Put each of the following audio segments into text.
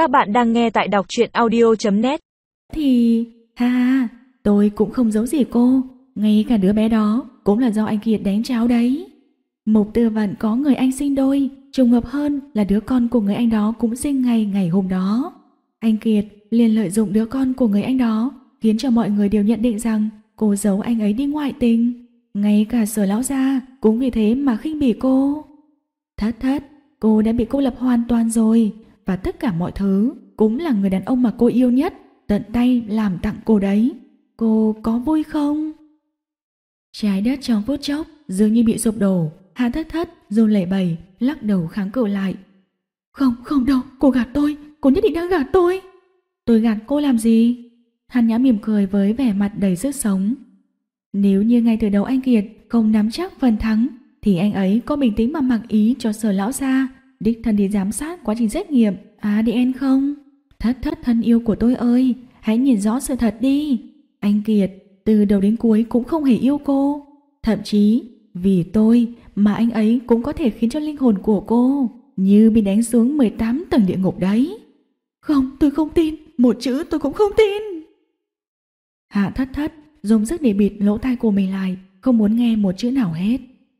Các bạn đang nghe tại đọc truyện audio.net Thì... Ha ha, tôi cũng không giấu gì cô. Ngay cả đứa bé đó cũng là do anh Kiệt đánh cháo đấy. Mục tư vận có người anh sinh đôi, trùng hợp hơn là đứa con của người anh đó cũng sinh ngày ngày hôm đó. Anh Kiệt liền lợi dụng đứa con của người anh đó, khiến cho mọi người đều nhận định rằng cô giấu anh ấy đi ngoại tình. Ngay cả sở lão gia cũng vì thế mà khinh bỉ cô. Thất thất, cô đã bị cô lập hoàn toàn rồi, và tất cả mọi thứ cũng là người đàn ông mà cô yêu nhất, tận tay làm tặng cô đấy. Cô có vui không? Trái đất trong phút chốc dường như bị sụp đổ, Hạ thất thất run lẩy bẩy, lắc đầu kháng cự lại. Không, không đâu, cô gạt tôi, cô nhất định đang gạt tôi. Tôi gạt cô làm gì? Hàn Nhã mỉm cười với vẻ mặt đầy sức sống. Nếu như ngay từ đầu anh Kiệt không nắm chắc phần thắng, thì anh ấy có bình tĩnh mà mặc ý cho sở lão gia, đích thân đi giám sát quá trình xét nghiệm ADN không? Thất thất thân yêu của tôi ơi, hãy nhìn rõ sự thật đi. Anh Kiệt từ đầu đến cuối cũng không hề yêu cô. Thậm chí vì tôi mà anh ấy cũng có thể khiến cho linh hồn của cô như bị đánh xuống 18 tầng địa ngục đấy. Không, tôi không tin, một chữ tôi cũng không tin. Hạ thất thất dùng sức để bịt lỗ tai của mình lại, không muốn nghe một chữ nào hết.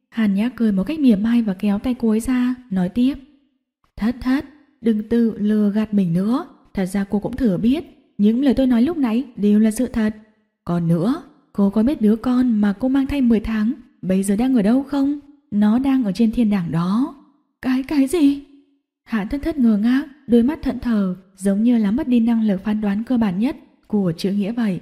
Hàn Nhã cười một cách mỉa mai và kéo tay cô ấy ra, nói tiếp. Thất thất, đừng tự lừa gạt mình nữa. Thật ra cô cũng thừa biết, những lời tôi nói lúc nãy đều là sự thật. Còn nữa, cô có biết đứa con mà cô mang thai 10 tháng bây giờ đang ở đâu không? Nó đang ở trên thiên đàng đó. Cái cái gì? Hạ thất thất ngờ ngác, đôi mắt thận thờ, giống như là mất đi năng lực phán đoán cơ bản nhất của chữ nghĩa vậy.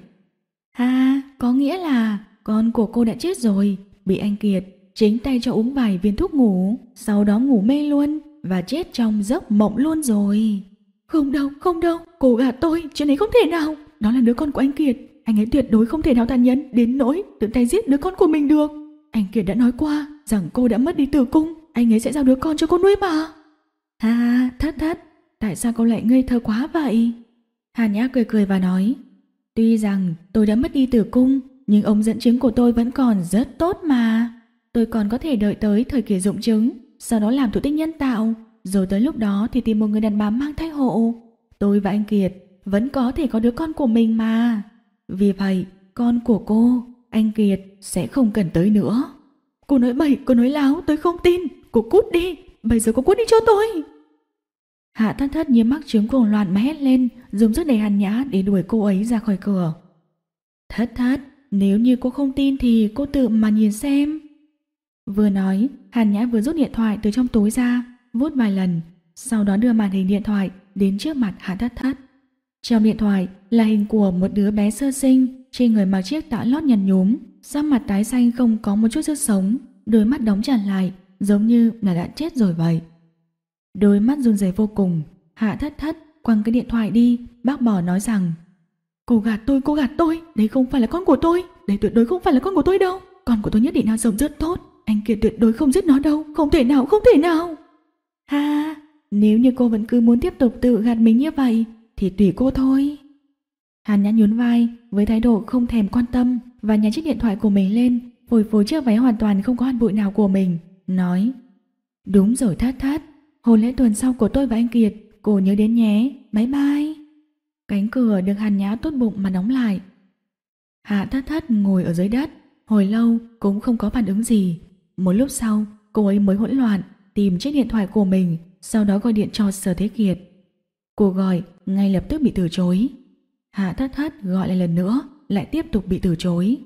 Ha, có nghĩa là con của cô đã chết rồi, bị anh Kiệt chính tay cho uống vài viên thuốc ngủ, sau đó ngủ mê luôn và chết trong giấc mộng luôn rồi. Không đâu, không đâu, cô gạt tôi, chuyện ấy không thể nào. Đó là đứa con của anh Kiệt, anh ấy tuyệt đối không thể nào tàn nhẫn đến nỗi tự tay giết đứa con của mình được. Anh Kiệt đã nói qua rằng cô đã mất đi tử cung, anh ấy sẽ giao đứa con cho cô nuôi mà. Ha, thất thất, tại sao cô lại ngây thơ quá vậy? hà Nhã cười cười và nói, tuy rằng tôi đã mất đi tử cung, nhưng ông dẫn chứng của tôi vẫn còn rất tốt mà. Tôi còn có thể đợi tới thời kỳ dụng chứng, sau đó làm thủ tích nhân tạo, rồi tới lúc đó thì tìm một người đàn bà mang thai hộ. Tôi và anh Kiệt vẫn có thể có đứa con của mình mà. Vì vậy, con của cô, anh Kiệt sẽ không cần tới nữa. Cô nói bậy, cô nói láo, tôi không tin. Cô cút đi, bây giờ cô cút đi cho tôi. Hạ thất thất như mắc chứng cuồng loạn mà hét lên, dùng sức đầy hàn nhã để đuổi cô ấy ra khỏi cửa. Thất thất, nếu như cô không tin thì cô tự mà nhìn xem. Vừa nói, Hàn Nhã vừa rút điện thoại từ trong túi ra, vút vài lần, sau đó đưa màn hình điện thoại đến trước mặt Hạ Thất Thất. Trong điện thoại là hình của một đứa bé sơ sinh, trên người mặc chiếc tã lót nhằn nhúm, da mặt tái xanh không có một chút sức sống, đôi mắt đóng chặt lại, giống như là đã chết rồi vậy. Đôi mắt run rẩy vô cùng, Hạ Thất Thất quăng cái điện thoại đi, bác bỏ nói rằng Cô gạt tôi, cô gạt tôi, đây không phải là con của tôi, đây tuyệt đối không phải là con của tôi đâu. Con của tôi nhất định đang sống rất tốt, anh kia tuyệt đối không giết nó đâu, không thể nào, không thể nào. Ha, nếu như cô vẫn cứ muốn tiếp tục tự gạt mình như vậy, thì tùy cô thôi. Hàn nhã nhún vai với thái độ không thèm quan tâm và nhặt chiếc điện thoại của mình lên, phổi phối chiếc váy hoàn toàn không có hạt bụi nào của mình, nói Đúng rồi thát thát, hôn lễ tuần sau của tôi và anh Kiệt, cô nhớ đến nhé, bye bye. Cánh cửa được hàn nhã tốt bụng mà đóng lại. Hạ thất thất ngồi ở dưới đất, hồi lâu cũng không có phản ứng gì. Một lúc sau, cô ấy mới hỗn loạn tìm chiếc điện thoại của mình, sau đó gọi điện cho Sở Thế Kiệt. Cô gọi ngay lập tức bị từ chối. Hạ thất thất gọi lại lần nữa, lại tiếp tục bị từ chối.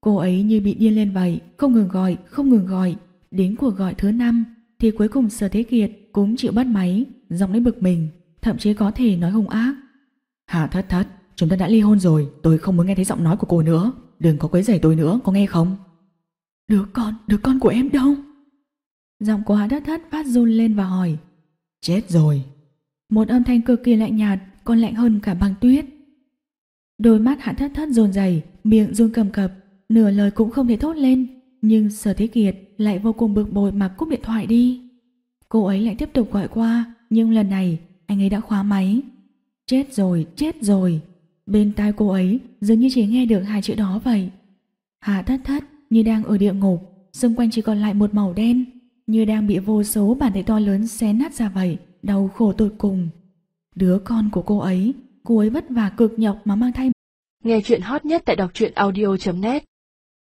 Cô ấy như bị điên lên vậy, không ngừng gọi, không ngừng gọi. Đến cuộc gọi thứ năm thì cuối cùng Sở Thế Kiệt cũng chịu bắt máy, giọng lấy bực mình, thậm chí có thể nói hung ác. Hạ thất thất, chúng ta đã ly hôn rồi, tôi không muốn nghe thấy giọng nói của cô nữa. Đừng có quấy rầy tôi nữa, có nghe không? Đứa con, đứa con của em đâu? Giọng của Hạ thất thất phát run lên và hỏi. Chết rồi. Một âm thanh cực kỳ lạnh nhạt, còn lạnh hơn cả băng tuyết. Đôi mắt Hạ thất thất rồn rẩy, miệng run cầm cập, nửa lời cũng không thể thốt lên. Nhưng Sở Thế Kiệt lại vô cùng bực bội mà cúp điện thoại đi. Cô ấy lại tiếp tục gọi qua, nhưng lần này anh ấy đã khóa máy. Chết rồi, chết rồi. Bên tai cô ấy dường như chỉ nghe được hai chữ đó vậy. Hạ thất thất như đang ở địa ngục, xung quanh chỉ còn lại một màu đen, như đang bị vô số bàn tay to lớn xé nát ra vậy, đau khổ tột cùng. Đứa con của cô ấy, cô ấy vất vả cực nhọc mà mang thai. Nghe chuyện hot nhất tại đọc truyện audio.net